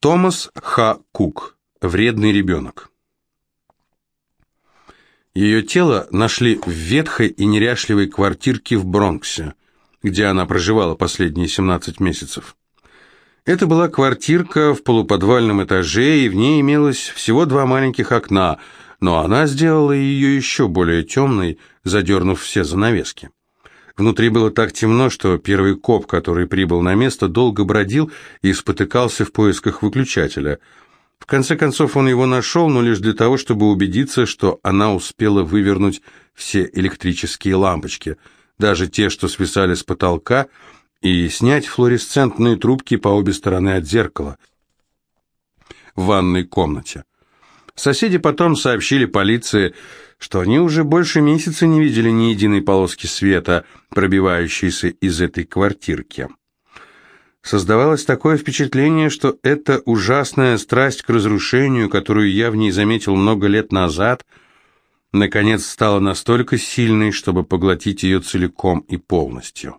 Томас Х. Кук. Вредный ребенок. Ее тело нашли в ветхой и неряшливой квартирке в Бронксе, где она проживала последние 17 месяцев. Это была квартирка в полуподвальном этаже, и в ней имелось всего два маленьких окна, но она сделала ее еще более темной, задернув все занавески. Внутри было так темно, что первый коп, который прибыл на место, долго бродил и спотыкался в поисках выключателя. В конце концов он его нашел, но лишь для того, чтобы убедиться, что она успела вывернуть все электрические лампочки, даже те, что свисали с потолка, и снять флуоресцентные трубки по обе стороны от зеркала в ванной комнате. Соседи потом сообщили полиции, что они уже больше месяца не видели ни единой полоски света, пробивающейся из этой квартирки. Создавалось такое впечатление, что эта ужасная страсть к разрушению, которую я в ней заметил много лет назад, наконец стала настолько сильной, чтобы поглотить ее целиком и полностью.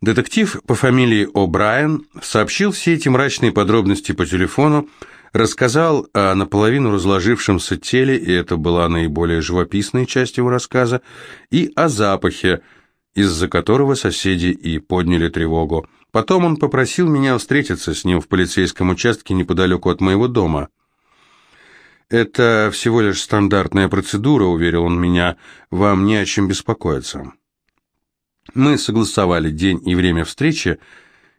Детектив по фамилии О'Брайен сообщил все эти мрачные подробности по телефону, рассказал о наполовину разложившемся теле, и это была наиболее живописная часть его рассказа, и о запахе, из-за которого соседи и подняли тревогу. Потом он попросил меня встретиться с ним в полицейском участке неподалеку от моего дома. «Это всего лишь стандартная процедура», — уверил он меня, — «вам не о чем беспокоиться». Мы согласовали день и время встречи,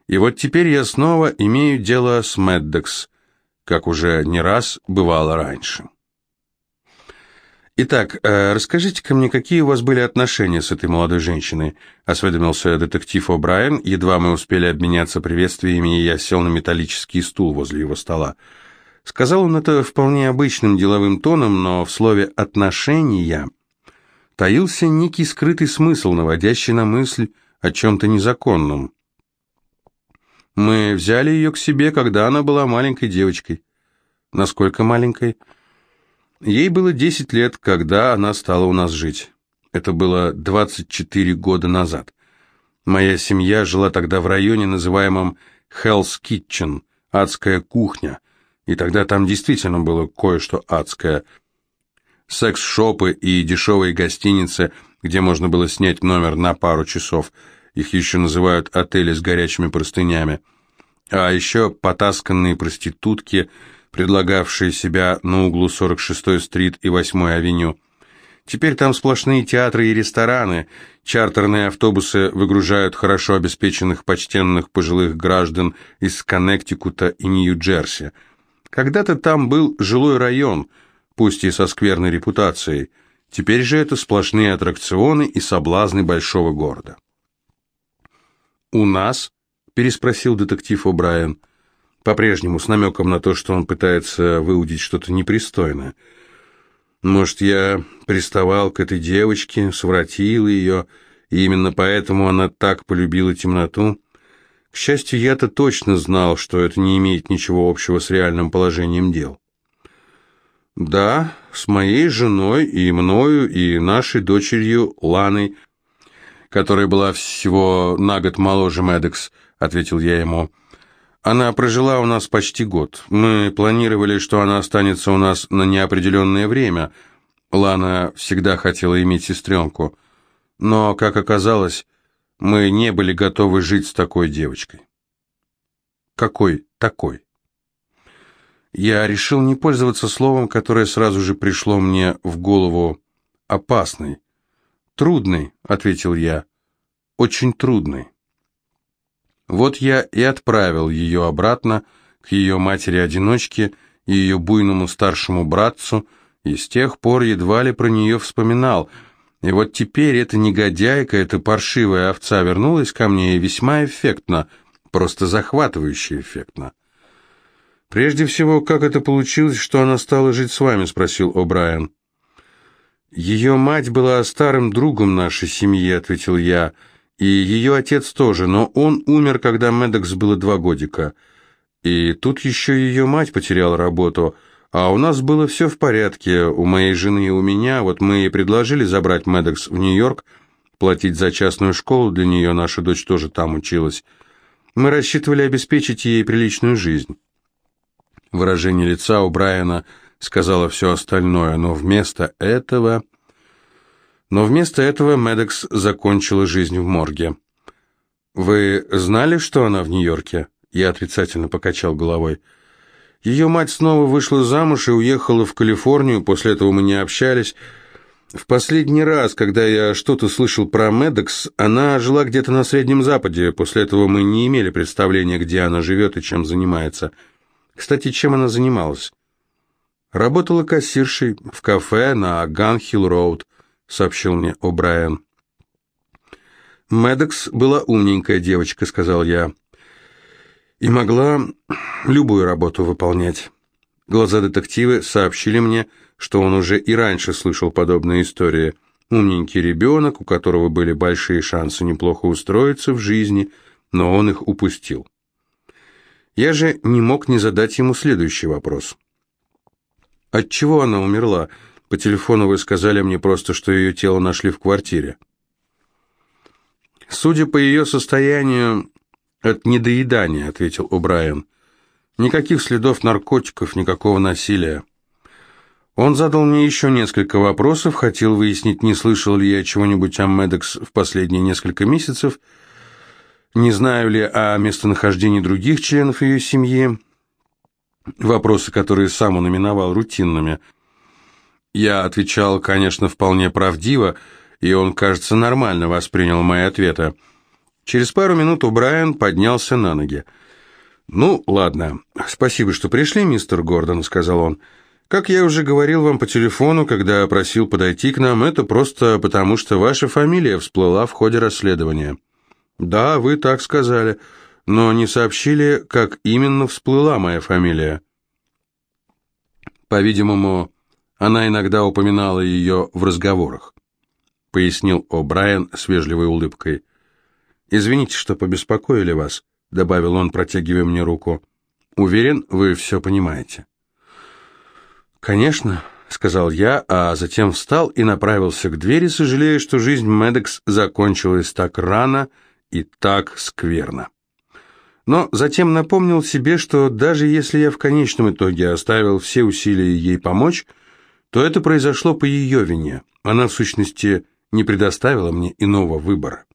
и вот теперь я снова имею дело с Мэддекс, как уже не раз бывало раньше. «Итак, э, расскажите-ка мне, какие у вас были отношения с этой молодой женщиной?» — осведомился детектив О'Брайен. Едва мы успели обменяться приветствиями, и я сел на металлический стул возле его стола. Сказал он это вполне обычным деловым тоном, но в слове «отношения» таился некий скрытый смысл, наводящий на мысль о чем-то незаконном. Мы взяли ее к себе, когда она была маленькой девочкой. Насколько маленькой? Ей было 10 лет, когда она стала у нас жить. Это было 24 года назад. Моя семья жила тогда в районе, называемом Hell's Kitchen, адская кухня, и тогда там действительно было кое-что адское – секс-шопы и дешевые гостиницы, где можно было снять номер на пару часов. Их еще называют отели с горячими простынями. А еще потасканные проститутки, предлагавшие себя на углу 46-й стрит и 8-й авеню. Теперь там сплошные театры и рестораны, чартерные автобусы выгружают хорошо обеспеченных почтенных пожилых граждан из Коннектикута и Нью-Джерси. Когда-то там был жилой район – пусть и со скверной репутацией. Теперь же это сплошные аттракционы и соблазны большого города. «У нас?» – переспросил детектив О'Брайен, по-прежнему с намеком на то, что он пытается выудить что-то непристойное. «Может, я приставал к этой девочке, совратил ее, и именно поэтому она так полюбила темноту?» К счастью, я-то точно знал, что это не имеет ничего общего с реальным положением дел. «Да, с моей женой и мною, и нашей дочерью Ланой, которая была всего на год моложе Медекс», — ответил я ему. «Она прожила у нас почти год. Мы планировали, что она останется у нас на неопределенное время. Лана всегда хотела иметь сестренку. Но, как оказалось, мы не были готовы жить с такой девочкой». «Какой такой?» Я решил не пользоваться словом, которое сразу же пришло мне в голову. «Опасный». «Трудный», — ответил я. «Очень трудный». Вот я и отправил ее обратно к ее матери-одиночке и ее буйному старшему братцу, и с тех пор едва ли про нее вспоминал. И вот теперь эта негодяйка, эта паршивая овца вернулась ко мне и весьма эффектно, просто захватывающе эффектно. «Прежде всего, как это получилось, что она стала жить с вами?» – спросил О'Брайен. «Ее мать была старым другом нашей семьи», – ответил я, – «и ее отец тоже, но он умер, когда Медекс было два годика. И тут еще ее мать потеряла работу, а у нас было все в порядке, у моей жены и у меня, вот мы и предложили забрать Медекс в Нью-Йорк, платить за частную школу для нее, наша дочь тоже там училась». Мы рассчитывали обеспечить ей приличную жизнь. Выражение лица у Брайана сказала все остальное, но вместо этого... Но вместо этого Медекс закончила жизнь в морге. «Вы знали, что она в Нью-Йорке?» Я отрицательно покачал головой. «Ее мать снова вышла замуж и уехала в Калифорнию, после этого мы не общались. В последний раз, когда я что-то слышал про Медекс, она жила где-то на Среднем Западе, после этого мы не имели представления, где она живет и чем занимается. Кстати, чем она занималась?» «Работала кассиршей в кафе на Ганхилл-Роуд», — сообщил мне О'Брайен. «Медекс была умненькая девочка», — сказал я, — «и могла любую работу выполнять». Глаза детективы сообщили мне, что он уже и раньше слышал подобные истории. Умненький ребенок, у которого были большие шансы неплохо устроиться в жизни, но он их упустил. Я же не мог не задать ему следующий вопрос. От чего она умерла? По телефону вы сказали мне просто, что ее тело нашли в квартире. Судя по ее состоянию, от недоедания, ответил О'Брайен. Никаких следов наркотиков, никакого насилия. Он задал мне еще несколько вопросов, хотел выяснить, не слышал ли я чего-нибудь о Медекс в последние несколько месяцев, не знаю ли о местонахождении других членов ее семьи, вопросы, которые сам он именовал рутинными. Я отвечал, конечно, вполне правдиво, и он, кажется, нормально воспринял мои ответы. Через пару минут Брайан поднялся на ноги. «Ну, ладно. Спасибо, что пришли, мистер Гордон», — сказал он. «Как я уже говорил вам по телефону, когда просил подойти к нам, это просто потому, что ваша фамилия всплыла в ходе расследования». «Да, вы так сказали, но не сообщили, как именно всплыла моя фамилия». По-видимому, она иногда упоминала ее в разговорах. — пояснил О'Брайен с вежливой улыбкой. «Извините, что побеспокоили вас», — добавил он, протягивая мне руку. «Уверен, вы все понимаете». «Конечно», — сказал я, а затем встал и направился к двери, сожалея, что жизнь Медекс закончилась так рано и так скверно. Но затем напомнил себе, что даже если я в конечном итоге оставил все усилия ей помочь, то это произошло по ее вине. Она, в сущности, не предоставила мне иного выбора.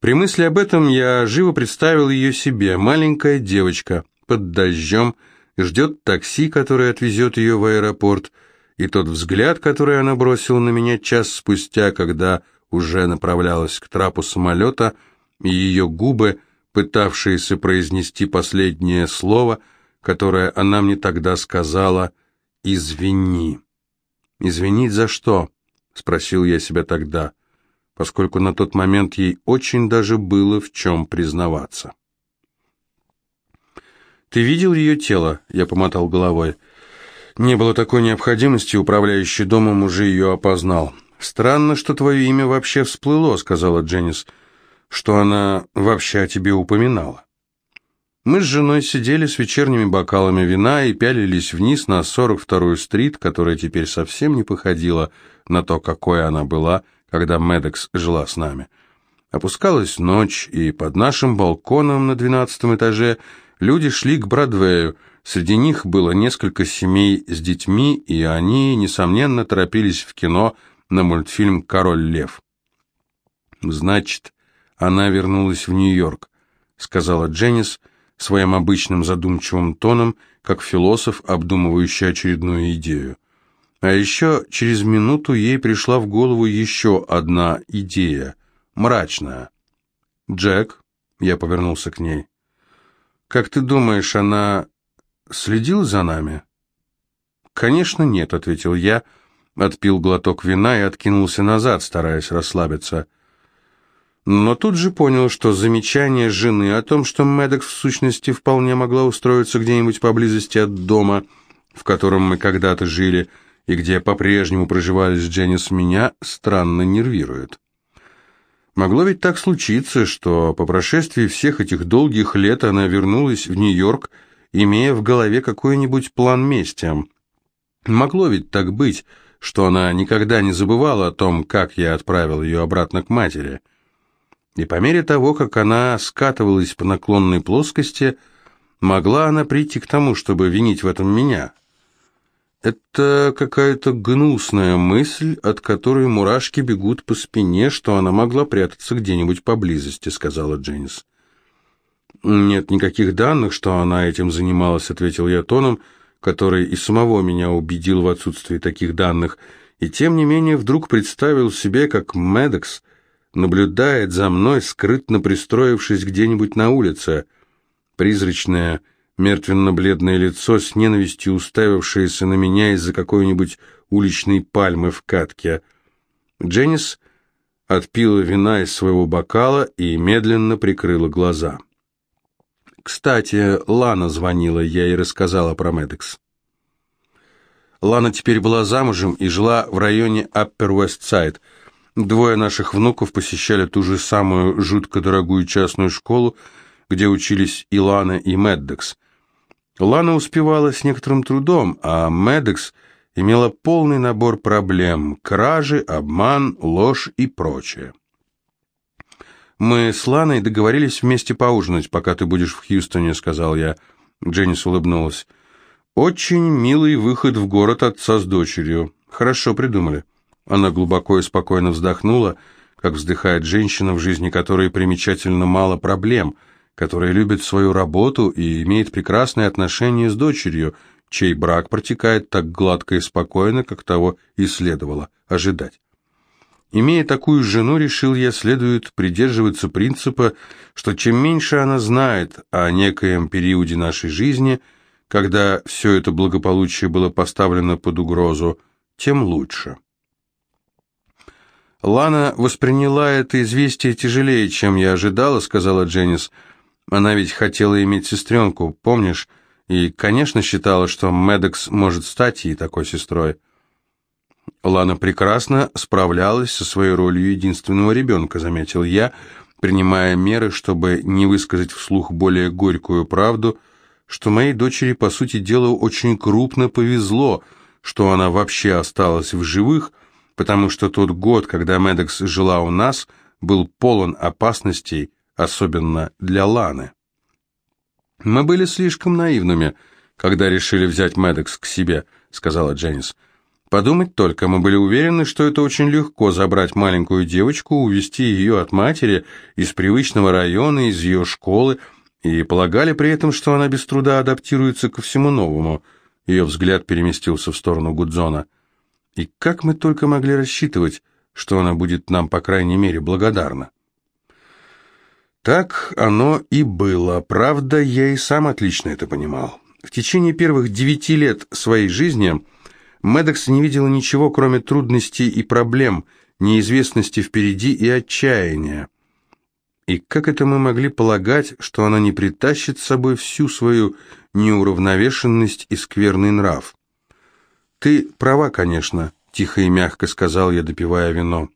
При мысли об этом я живо представил ее себе. Маленькая девочка под дождем ждет такси, которое отвезет ее в аэропорт, и тот взгляд, который она бросила на меня час спустя, когда уже направлялась к трапу самолета, и ее губы, пытавшиеся произнести последнее слово, которое она мне тогда сказала «извини». «Извинить за что?» спросил я себя тогда, поскольку на тот момент ей очень даже было в чем признаваться. «Ты видел ее тело?» — я помотал головой. «Не было такой необходимости, управляющий домом уже ее опознал». «Странно, что твое имя вообще всплыло», — сказала Дженнис, — «что она вообще о тебе упоминала». Мы с женой сидели с вечерними бокалами вина и пялились вниз на 42-ю стрит, которая теперь совсем не походила на то, какой она была, когда Медекс жила с нами. Опускалась ночь, и под нашим балконом на двенадцатом этаже люди шли к Бродвею. Среди них было несколько семей с детьми, и они, несомненно, торопились в кино на мультфильм «Король лев». «Значит, она вернулась в Нью-Йорк», — сказала Дженнис, — своим обычным задумчивым тоном, как философ, обдумывающий очередную идею. А еще через минуту ей пришла в голову еще одна идея, мрачная. «Джек», — я повернулся к ней, — «как ты думаешь, она следила за нами?» «Конечно нет», — ответил я, отпил глоток вина и откинулся назад, стараясь расслабиться но тут же понял, что замечание жены о том, что Медекс в сущности вполне могла устроиться где-нибудь поблизости от дома, в котором мы когда-то жили, и где по-прежнему проживали с Дженнис меня, странно нервирует. Могло ведь так случиться, что по прошествии всех этих долгих лет она вернулась в Нью-Йорк, имея в голове какой-нибудь план мести. Могло ведь так быть, что она никогда не забывала о том, как я отправил ее обратно к матери – И по мере того, как она скатывалась по наклонной плоскости, могла она прийти к тому, чтобы винить в этом меня. Это какая-то гнусная мысль, от которой мурашки бегут по спине, что она могла прятаться где-нибудь поблизости, сказала Дженнис. Нет никаких данных, что она этим занималась, ответил я тоном, который и самого меня убедил в отсутствии таких данных, и тем не менее вдруг представил себе, как Медекс наблюдает за мной, скрытно пристроившись где-нибудь на улице. Призрачное, мертвенно-бледное лицо с ненавистью уставившееся на меня из-за какой-нибудь уличной пальмы в катке. Дженнис отпила вина из своего бокала и медленно прикрыла глаза. «Кстати, Лана звонила, я ей рассказала про Медекс». Лана теперь была замужем и жила в районе Upper West Side. Двое наших внуков посещали ту же самую жутко дорогую частную школу, где учились и Лана, и Меддекс. Лана успевала с некоторым трудом, а Медекс имела полный набор проблем – кражи, обман, ложь и прочее. «Мы с Ланой договорились вместе поужинать, пока ты будешь в Хьюстоне», – сказал я. Дженнис улыбнулась. «Очень милый выход в город отца с дочерью. Хорошо придумали». Она глубоко и спокойно вздохнула, как вздыхает женщина, в жизни которой примечательно мало проблем – которая любит свою работу и имеет прекрасные отношения с дочерью, чей брак протекает так гладко и спокойно, как того и следовало ожидать. Имея такую жену, решил я, следует придерживаться принципа, что чем меньше она знает о некоем периоде нашей жизни, когда все это благополучие было поставлено под угрозу, тем лучше. «Лана восприняла это известие тяжелее, чем я ожидала», — сказала Дженнис, — она ведь хотела иметь сестренку, помнишь? И, конечно, считала, что Медекс может стать ей такой сестрой. Лана прекрасно справлялась со своей ролью единственного ребенка, заметил я, принимая меры, чтобы не высказать вслух более горькую правду, что моей дочери, по сути дела, очень крупно повезло, что она вообще осталась в живых, потому что тот год, когда Медекс жила у нас, был полон опасностей, особенно для Ланы. «Мы были слишком наивными, когда решили взять Медекс к себе», — сказала Дженнис. «Подумать только, мы были уверены, что это очень легко забрать маленькую девочку, увести ее от матери из привычного района, из ее школы, и полагали при этом, что она без труда адаптируется ко всему новому». Ее взгляд переместился в сторону Гудзона. «И как мы только могли рассчитывать, что она будет нам, по крайней мере, благодарна?» Так оно и было. Правда, я и сам отлично это понимал. В течение первых девяти лет своей жизни Медекс не видела ничего, кроме трудностей и проблем, неизвестности впереди и отчаяния. И как это мы могли полагать, что она не притащит с собой всю свою неуравновешенность и скверный нрав? «Ты права, конечно», — тихо и мягко сказал я, допивая вино.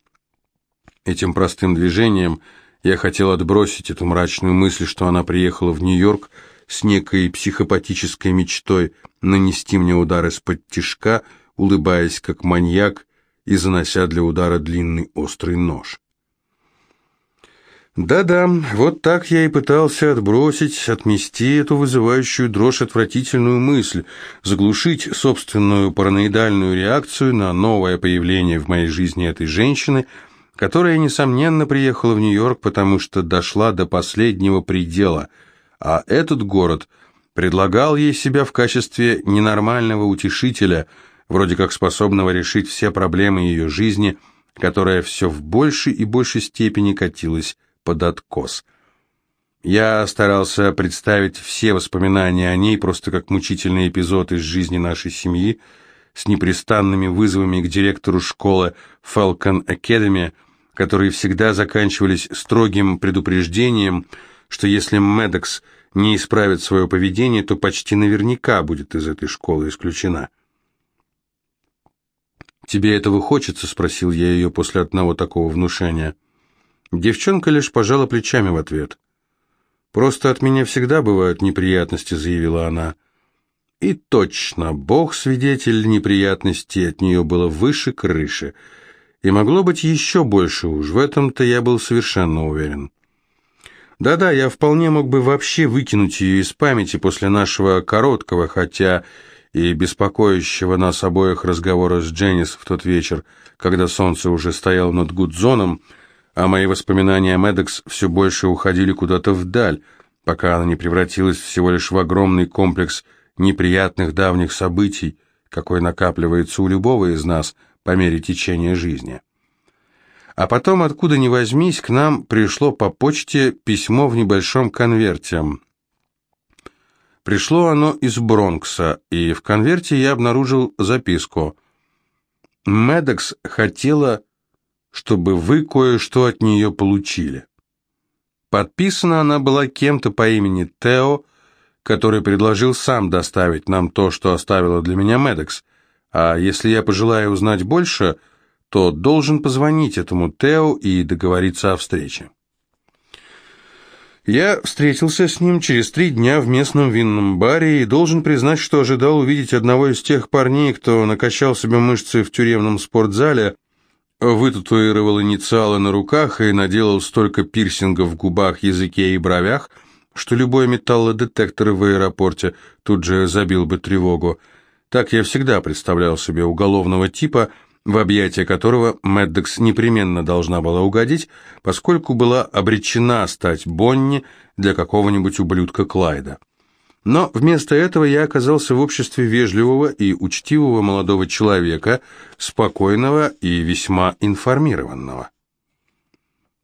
Этим простым движением — я хотел отбросить эту мрачную мысль, что она приехала в Нью-Йорк с некой психопатической мечтой нанести мне удар из-под тишка, улыбаясь как маньяк и занося для удара длинный острый нож. Да-да, вот так я и пытался отбросить, отмести эту вызывающую дрожь отвратительную мысль, заглушить собственную параноидальную реакцию на новое появление в моей жизни этой женщины – которая, несомненно, приехала в Нью-Йорк, потому что дошла до последнего предела, а этот город предлагал ей себя в качестве ненормального утешителя, вроде как способного решить все проблемы ее жизни, которая все в большей и большей степени катилась под откос. Я старался представить все воспоминания о ней просто как мучительный эпизод из жизни нашей семьи, с непрестанными вызовами к директору школы Falcon Academy, которые всегда заканчивались строгим предупреждением, что если Медекс не исправит свое поведение, то почти наверняка будет из этой школы исключена. «Тебе этого хочется?» – спросил я ее после одного такого внушения. Девчонка лишь пожала плечами в ответ. «Просто от меня всегда бывают неприятности», – заявила она. И точно, бог свидетель неприятностей от нее было выше крыши. И могло быть еще больше уж, в этом-то я был совершенно уверен. Да-да, я вполне мог бы вообще выкинуть ее из памяти после нашего короткого, хотя и беспокоящего нас обоих разговора с Дженнис в тот вечер, когда солнце уже стояло над Гудзоном, а мои воспоминания о Медекс все больше уходили куда-то вдаль, пока она не превратилась всего лишь в огромный комплекс неприятных давних событий, какой накапливается у любого из нас по мере течения жизни. А потом, откуда ни возьмись, к нам пришло по почте письмо в небольшом конверте. Пришло оно из Бронкса, и в конверте я обнаружил записку. «Медекс хотела, чтобы вы кое-что от нее получили». Подписана она была кем-то по имени Тео, который предложил сам доставить нам то, что оставила для меня Медекс. А если я пожелаю узнать больше – то должен позвонить этому Тео и договориться о встрече. Я встретился с ним через три дня в местном винном баре и должен признать, что ожидал увидеть одного из тех парней, кто накачал себе мышцы в тюремном спортзале, вытатуировал инициалы на руках и наделал столько пирсингов в губах, языке и бровях, что любой металлодетектор в аэропорте тут же забил бы тревогу. Так я всегда представлял себе уголовного типа – в объятия которого Мэддокс непременно должна была угодить, поскольку была обречена стать Бонни для какого-нибудь ублюдка Клайда. Но вместо этого я оказался в обществе вежливого и учтивого молодого человека, спокойного и весьма информированного.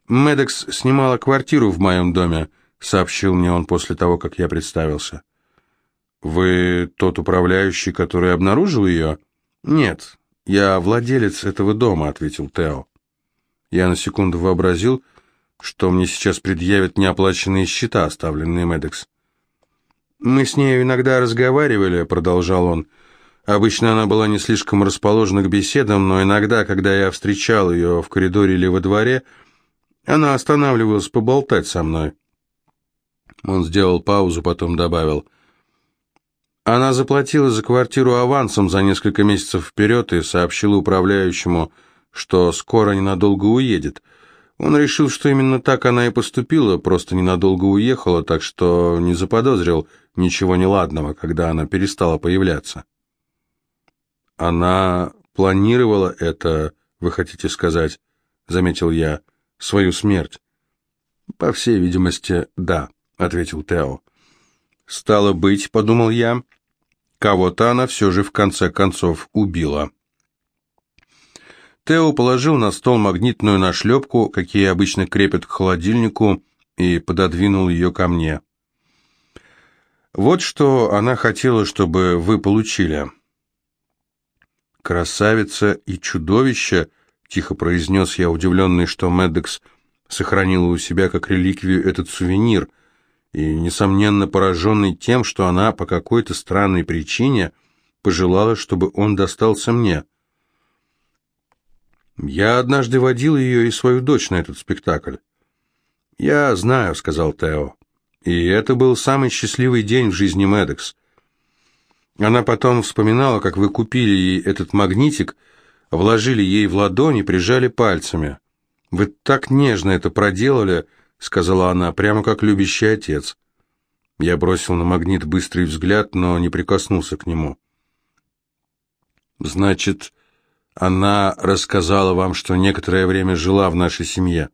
«Медекс снимала квартиру в моем доме», — сообщил мне он после того, как я представился. «Вы тот управляющий, который обнаружил ее?» «Нет, «Я владелец этого дома», — ответил Тео. Я на секунду вообразил, что мне сейчас предъявят неоплаченные счета, оставленные Медекс. «Мы с ней иногда разговаривали», — продолжал он. «Обычно она была не слишком расположена к беседам, но иногда, когда я встречал ее в коридоре или во дворе, она останавливалась поболтать со мной». Он сделал паузу, потом добавил — она заплатила за квартиру авансом за несколько месяцев вперед и сообщила управляющему, что скоро ненадолго уедет. Он решил, что именно так она и поступила, просто ненадолго уехала, так что не заподозрил ничего неладного, когда она перестала появляться. Она планировала это, вы хотите сказать, заметил я, свою смерть. По всей видимости, да, ответил Тео. Стало быть, подумал я, — Кого-то она все же в конце концов убила. Тео положил на стол магнитную нашлепку, какие обычно крепят к холодильнику, и пододвинул ее ко мне. Вот что она хотела, чтобы вы получили. «Красавица и чудовище», — тихо произнес я, удивленный, что Медекс сохранила у себя как реликвию этот сувенир, и, несомненно, пораженный тем, что она по какой-то странной причине пожелала, чтобы он достался мне. Я однажды водил ее и свою дочь на этот спектакль. «Я знаю», — сказал Тео. И это был самый счастливый день в жизни Медекс. Она потом вспоминала, как вы купили ей этот магнитик, вложили ей в ладони, прижали пальцами. Вы так нежно это проделали, —— сказала она, прямо как любящий отец. Я бросил на магнит быстрый взгляд, но не прикоснулся к нему. «Значит, она рассказала вам, что некоторое время жила в нашей семье?»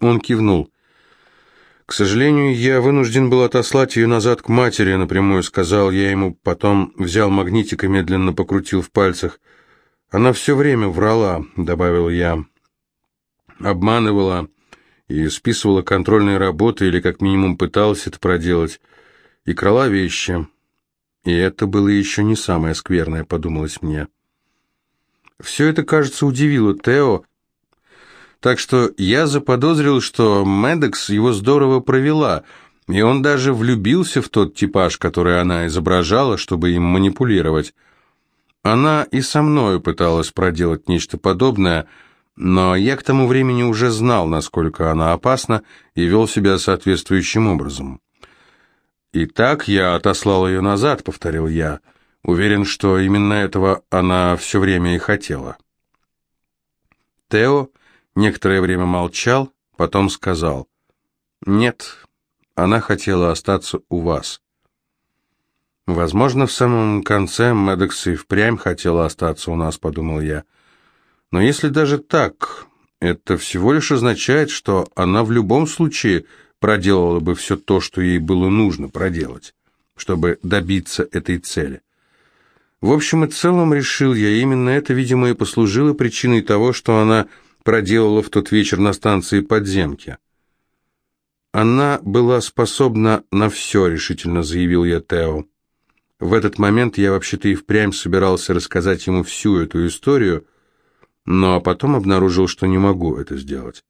Он кивнул. «К сожалению, я вынужден был отослать ее назад к матери», — напрямую сказал я ему, потом взял магнитик и медленно покрутил в пальцах. «Она все время врала», — добавил я. «Обманывала» и списывала контрольные работы, или как минимум пыталась это проделать, и крала вещи. И это было еще не самое скверное, подумалось мне. Все это, кажется, удивило Тео, так что я заподозрил, что Медекс его здорово провела, и он даже влюбился в тот типаж, который она изображала, чтобы им манипулировать. Она и со мною пыталась проделать нечто подобное – но я к тому времени уже знал, насколько она опасна, и вел себя соответствующим образом. «Итак, я отослал ее назад», — повторил я. Уверен, что именно этого она все время и хотела. Тео некоторое время молчал, потом сказал, «Нет, она хотела остаться у вас». Возможно, в самом конце Медекс и впрямь хотела остаться у нас, подумал я. Но если даже так, это всего лишь означает, что она в любом случае проделала бы все то, что ей было нужно проделать, чтобы добиться этой цели. В общем и целом, решил я, именно это, видимо, и послужило причиной того, что она проделала в тот вечер на станции подземки. Она была способна на все, решительно заявил я Тео. В этот момент я вообще-то и впрямь собирался рассказать ему всю эту историю, но потом обнаружил, что не могу это сделать.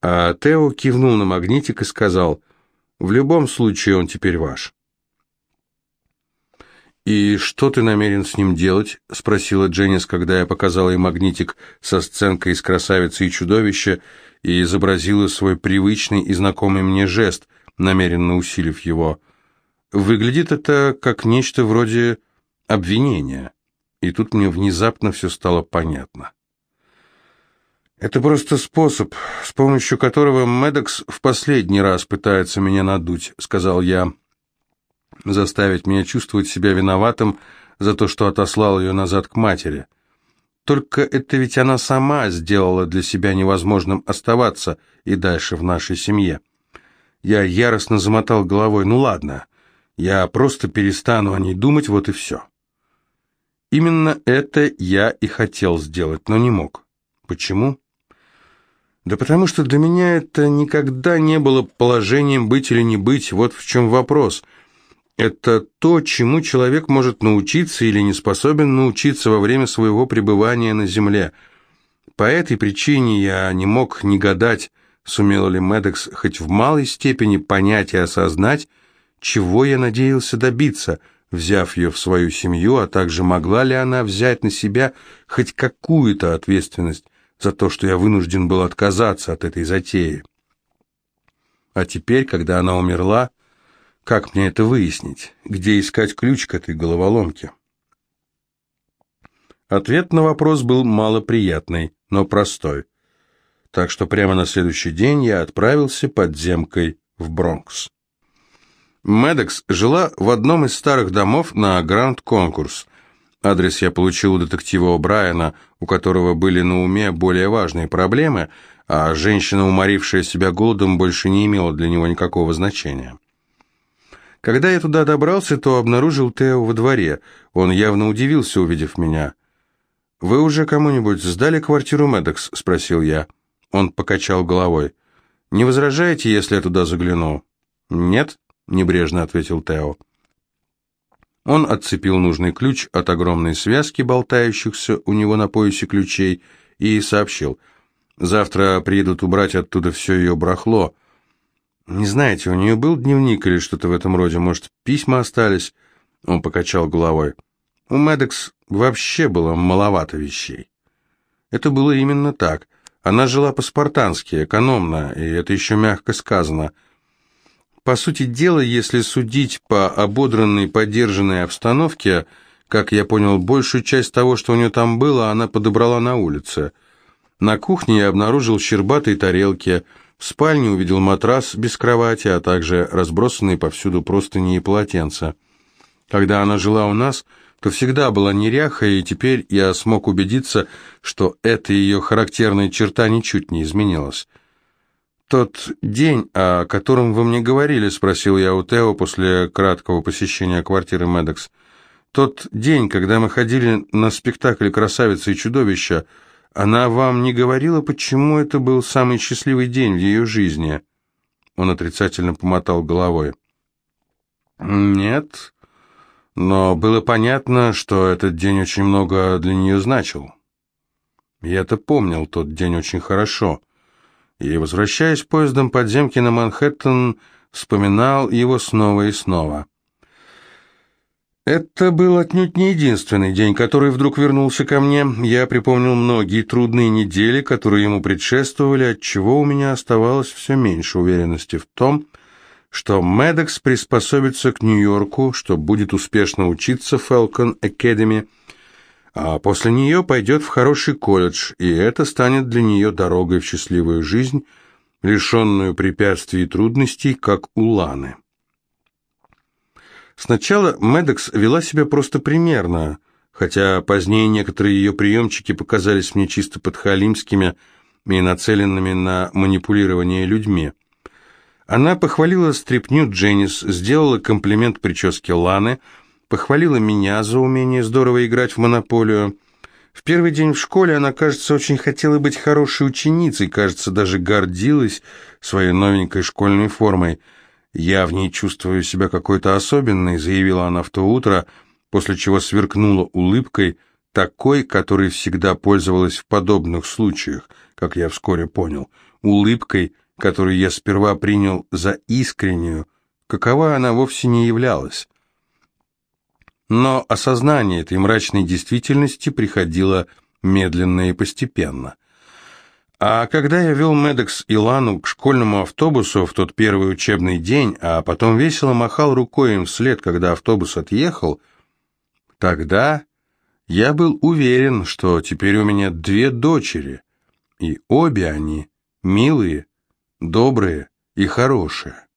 А Тео кивнул на магнитик и сказал, «В любом случае он теперь ваш». «И что ты намерен с ним делать?» — спросила Дженнис, когда я показала ей магнитик со сценкой из «Красавицы и чудовища» и изобразила свой привычный и знакомый мне жест, намеренно усилив его. Выглядит это как нечто вроде обвинения. И тут мне внезапно все стало понятно. Это просто способ, с помощью которого Медекс в последний раз пытается меня надуть, сказал я. Заставить меня чувствовать себя виноватым за то, что отослал ее назад к матери. Только это ведь она сама сделала для себя невозможным оставаться и дальше в нашей семье. Я яростно замотал головой. Ну ладно, я просто перестану о ней думать, вот и все. Именно это я и хотел сделать, но не мог. Почему? Да потому что для меня это никогда не было положением быть или не быть, вот в чем вопрос. Это то, чему человек может научиться или не способен научиться во время своего пребывания на земле. По этой причине я не мог не гадать, сумел ли Медекс хоть в малой степени понять и осознать, чего я надеялся добиться, взяв ее в свою семью, а также могла ли она взять на себя хоть какую-то ответственность за то, что я вынужден был отказаться от этой затеи. А теперь, когда она умерла, как мне это выяснить? Где искать ключ к этой головоломке? Ответ на вопрос был малоприятный, но простой. Так что прямо на следующий день я отправился подземкой в Бронкс. Медекс жила в одном из старых домов на Гранд Конкурс. Адрес я получил у детектива О'Брайена, у которого были на уме более важные проблемы, а женщина, уморившая себя голодом, больше не имела для него никакого значения. Когда я туда добрался, то обнаружил Тео во дворе. Он явно удивился, увидев меня. «Вы уже кому-нибудь сдали квартиру Медекс?» – спросил я. Он покачал головой. «Не возражаете, если я туда загляну?» «Нет?» Небрежно ответил Тео. Он отцепил нужный ключ от огромной связки, болтающихся у него на поясе ключей, и сообщил. «Завтра приедут убрать оттуда все ее брахло. Не знаете, у нее был дневник или что-то в этом роде? Может, письма остались?» Он покачал головой. «У Медекс вообще было маловато вещей». Это было именно так. Она жила по-спартански, экономно, и это еще мягко сказано – по сути дела, если судить по ободранной, подержанной обстановке, как я понял, большую часть того, что у нее там было, она подобрала на улице. На кухне я обнаружил щербатые тарелки, в спальне увидел матрас без кровати, а также разбросанные повсюду простыни и полотенца. Когда она жила у нас, то всегда была неряха, и теперь я смог убедиться, что эта ее характерная черта ничуть не изменилась. «Тот день, о котором вы мне говорили?» – спросил я у Тео после краткого посещения квартиры Медекс. «Тот день, когда мы ходили на спектакль «Красавица и чудовище», она вам не говорила, почему это был самый счастливый день в ее жизни?» Он отрицательно помотал головой. «Нет, но было понятно, что этот день очень много для нее значил. Я-то помнил тот день очень хорошо» и, возвращаясь поездом подземки на Манхэттен, вспоминал его снова и снова. Это был отнюдь не единственный день, который вдруг вернулся ко мне. Я припомнил многие трудные недели, которые ему предшествовали, отчего у меня оставалось все меньше уверенности в том, что Медекс приспособится к Нью-Йорку, что будет успешно учиться в Falcon Academy, а после нее пойдет в хороший колледж, и это станет для нее дорогой в счастливую жизнь, лишенную препятствий и трудностей, как у Ланы. Сначала Медекс вела себя просто примерно, хотя позднее некоторые ее приемчики показались мне чисто подхалимскими и нацеленными на манипулирование людьми. Она похвалила стряпню Дженнис, сделала комплимент прическе Ланы, похвалила меня за умение здорово играть в монополию. В первый день в школе она, кажется, очень хотела быть хорошей ученицей, кажется, даже гордилась своей новенькой школьной формой – «Я в ней чувствую себя какой-то особенной», — заявила она в то утро, после чего сверкнула улыбкой, такой, которой всегда пользовалась в подобных случаях, как я вскоре понял, улыбкой, которую я сперва принял за искреннюю, какова она вовсе не являлась. Но осознание этой мрачной действительности приходило медленно и постепенно — а когда я вел Медекс и Лану к школьному автобусу в тот первый учебный день, а потом весело махал рукой им вслед, когда автобус отъехал, тогда я был уверен, что теперь у меня две дочери, и обе они милые, добрые и хорошие.